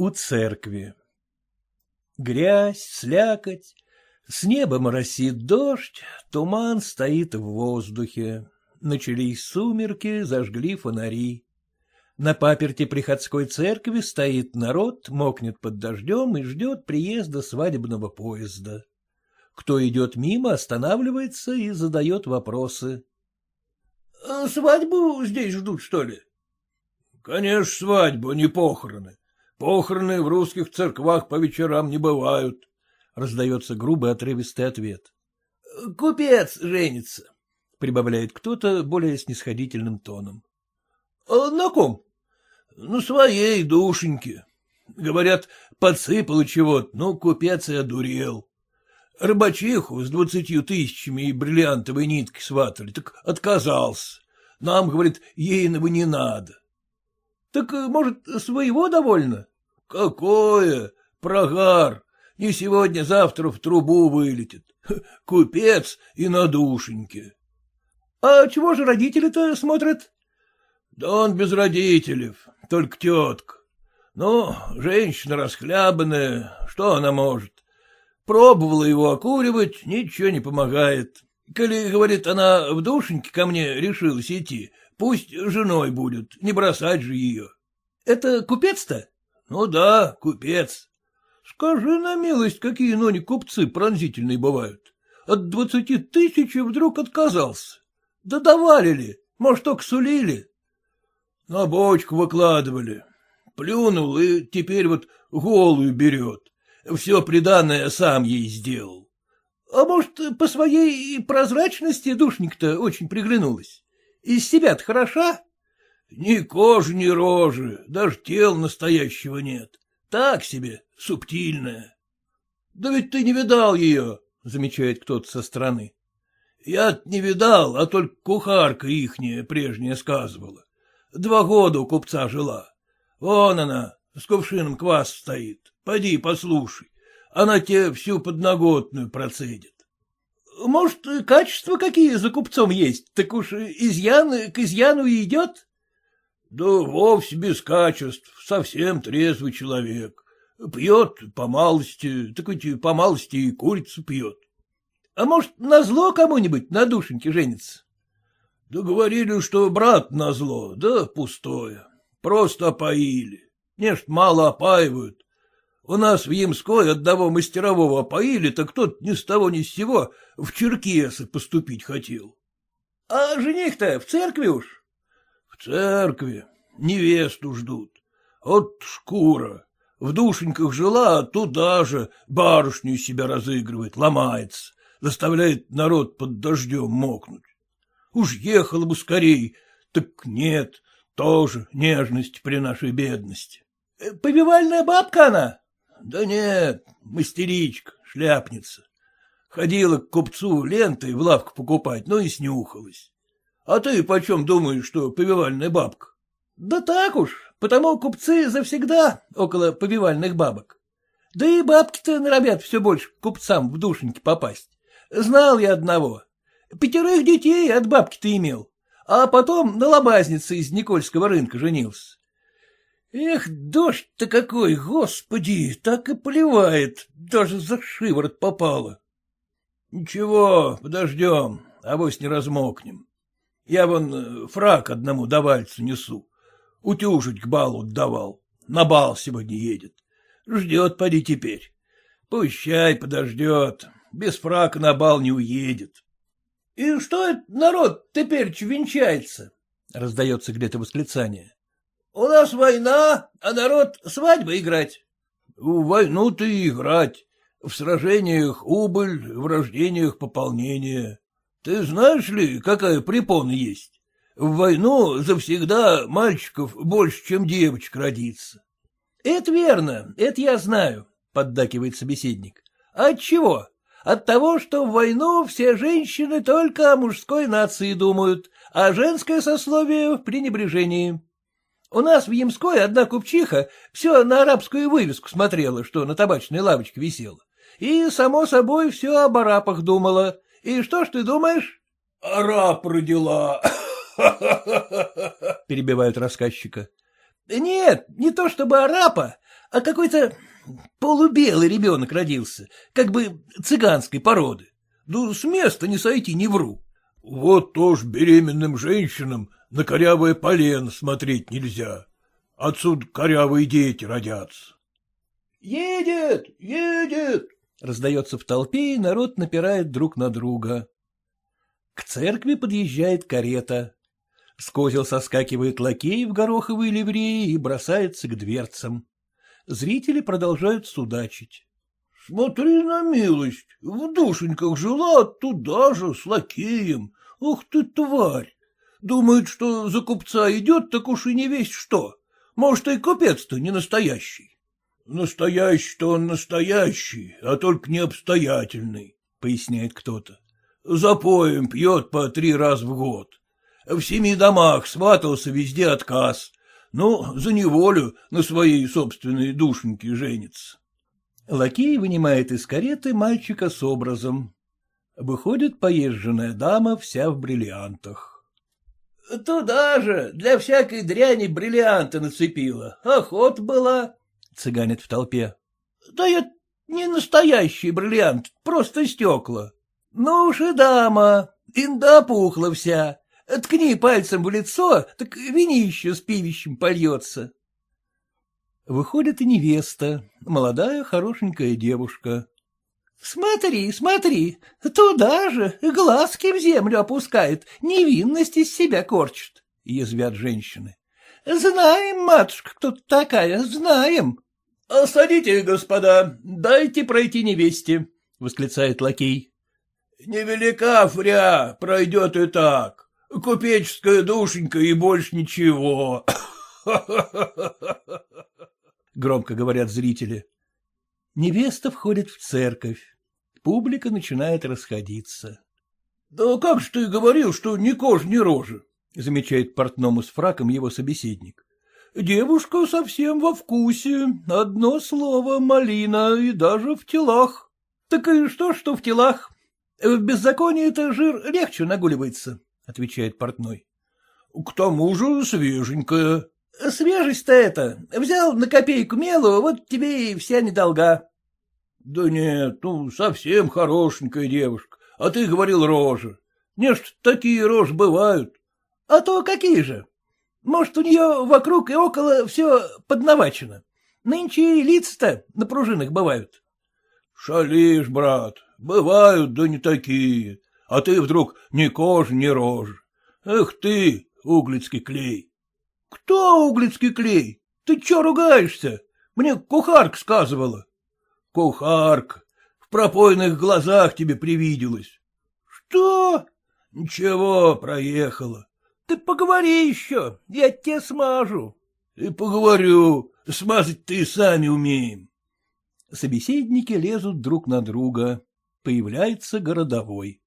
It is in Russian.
У церкви Грязь, слякоть, с неба моросит дождь, туман стоит в воздухе. Начались сумерки, зажгли фонари. На паперте приходской церкви стоит народ, мокнет под дождем и ждет приезда свадебного поезда. Кто идет мимо, останавливается и задает вопросы. — Свадьбу здесь ждут, что ли? — Конечно, свадьбу, не похороны. Похороны в русских церквах по вечерам не бывают, — раздается грубый отрывистый ответ. — Купец женится, — прибавляет кто-то более снисходительным тоном. «А — На ком? — На своей душеньке. Говорят, подсыпало чего-то, но купец и одурел. Рыбачиху с двадцатью тысячами и бриллиантовой ниткой сватали, так отказался. Нам, говорит, ейного не надо. — Так, может, своего довольно? — Какое? Прогар. Не сегодня-завтра в трубу вылетит. Купец и на душеньке. — А чего же родители-то смотрят? — Да он без родителей, только тетка. Ну, женщина расхлябанная, что она может? Пробовала его окуривать, ничего не помогает. Коли, говорит, она в душеньке ко мне решилась идти, пусть женой будет, не бросать же ее. — Это купец-то? — Ну да, купец. Скажи на милость, какие нони купцы пронзительные бывают. От двадцати тысяч вдруг отказался. Да давали ли, может, только сулили. На бочку выкладывали. Плюнул и теперь вот голую берет. Все приданное сам ей сделал. А может, по своей прозрачности душник-то очень приглянулась? Из себя-то хороша? Ни кожи, ни рожи, даже тела настоящего нет. Так себе, субтильная. Да ведь ты не видал ее, замечает кто-то со стороны. Я не видал, а только кухарка ихняя прежняя сказывала. Два года у купца жила. Вон она, с кувшином квас стоит. Пойди послушай. Она тебе всю подноготную процедит. Может, качества какие за купцом есть, так уж изъян к изъяну и идет? Да вовсе без качеств, совсем трезвый человек. Пьет по малости, так ведь по малости и курицу пьет. А может, назло кому-нибудь на душеньке женится? Да говорили, что брат назло, да пустое. Просто опоили. Нечто мало опаивают, у нас в Ямской одного мастерового опоили, так тот ни с того ни с сего в черкесы поступить хотел. — А жених-то в церкви уж? — В церкви. Невесту ждут. Вот шкура. В душеньках жила, а туда же барышню себя разыгрывает, ломается, заставляет народ под дождем мокнуть. Уж ехала бы скорей, так нет, тоже нежность при нашей бедности. — Повивальная бабка она? Да нет, мастеричка, шляпница. Ходила к купцу лентой в лавку покупать, но и снюхалась. А ты почем думаешь, что повивальная бабка? Да так уж, потому купцы завсегда около повивальных бабок. Да и бабки-то норовят все больше к купцам в душеньки попасть. Знал я одного. Пятерых детей от бабки-то имел, а потом на лобазнице из Никольского рынка женился. Эх, дождь-то какой, господи, так и поливает, даже за шиворот попало. Ничего, подождем, авось не размокнем. Я вон э, фрак одному давальцу несу, утюжить к балу давал, на бал сегодня едет. Ждет, поди теперь. Пущай подождет, без фрака на бал не уедет. — И что это народ теперь венчается? — раздается где-то восклицание. У нас война, а народ свадьбы играть. В войну-то и играть. В сражениях убыль, в рождениях пополнение. Ты знаешь ли, какая препона есть? В войну завсегда мальчиков больше, чем девочек родится. — Это верно, это я знаю, — поддакивает собеседник. — От чего? От того, что в войну все женщины только о мужской нации думают, а женское сословие в пренебрежении. У нас в Ямской одна купчиха все на арабскую вывеску смотрела, что на табачной лавочке висела. И, само собой, все об арапах думала. И что ж ты думаешь? — Араб родила. Перебивают рассказчика. — Нет, не то чтобы арапа, а какой-то полубелый ребенок родился, как бы цыганской породы. Ну, с места не сойти, не вру. Вот тоже беременным женщинам на корявое полено смотреть нельзя. Отсюда корявые дети родятся. «Едет! Едет!» Раздается в толпе, и народ напирает друг на друга. К церкви подъезжает карета. С козел соскакивает лакей в гороховой ливреи и бросается к дверцам. Зрители продолжают судачить. — Смотри на милость, в душеньках жила туда же, с лакеем. Ух ты, тварь! Думает, что за купца идет, так уж и не весь что. Может, и купец-то не настоящий. Настоящий-то он настоящий, а только не обстоятельный, — поясняет кто-то. Запоем пьет по три раза в год. В семи домах сватался везде отказ. Ну, за неволю на своей собственной душеньке женится. Лакей вынимает из кареты мальчика с образом. Выходит поезженная дама вся в бриллиантах. — Туда же, для всякой дряни бриллианты нацепила. Охот была, — цыганит в толпе. — Да это не настоящий бриллиант, просто стекла. — Ну уж и дама, инда пухла вся. Ткни пальцем в лицо, так винище с пивищем польется. Выходит и невеста, молодая хорошенькая девушка. — Смотри, смотри, туда же, глазки в землю опускает, невинность из себя корчит, — язвят женщины. — Знаем, матушка, кто такая, знаем. — Садите, господа, дайте пройти невесте, — восклицает лакей. — Невелика фря, пройдет и так. Купеческая душенька и больше ничего. Громко говорят зрители. Невеста входит в церковь. Публика начинает расходиться. — Да как же ты говорил, что ни кож, ни рожи? — замечает портному с фраком его собеседник. — Девушка совсем во вкусе, одно слово — малина, и даже в телах. — Так и что, что в телах? В беззаконии это жир легче нагуливается. — отвечает портной. — К тому же свеженькая. — Свежесть-то это. Взял на копейку мелу, вот тебе и вся недолга. — Да нет, ну, совсем хорошенькая девушка. А ты говорил рожа. Не ж такие рожи бывают. — А то какие же? Может, у нее вокруг и около все подновачено. Нынче лица-то на пружинах бывают. — Шалишь, брат, бывают, да не такие а ты вдруг ни кожи, ни рожи. Эх ты, углицкий клей. — Кто углицкий клей? Ты чё ругаешься? Мне кухарка сказывала. — Кухарка. В пропойных глазах тебе привиделось. — Что? — Ничего, проехала. — Ты поговори еще, я тебе смажу. — И поговорю, смазать ты сами умеем. Собеседники лезут друг на друга. Появляется городовой.